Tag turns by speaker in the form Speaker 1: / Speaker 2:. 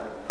Speaker 1: morning.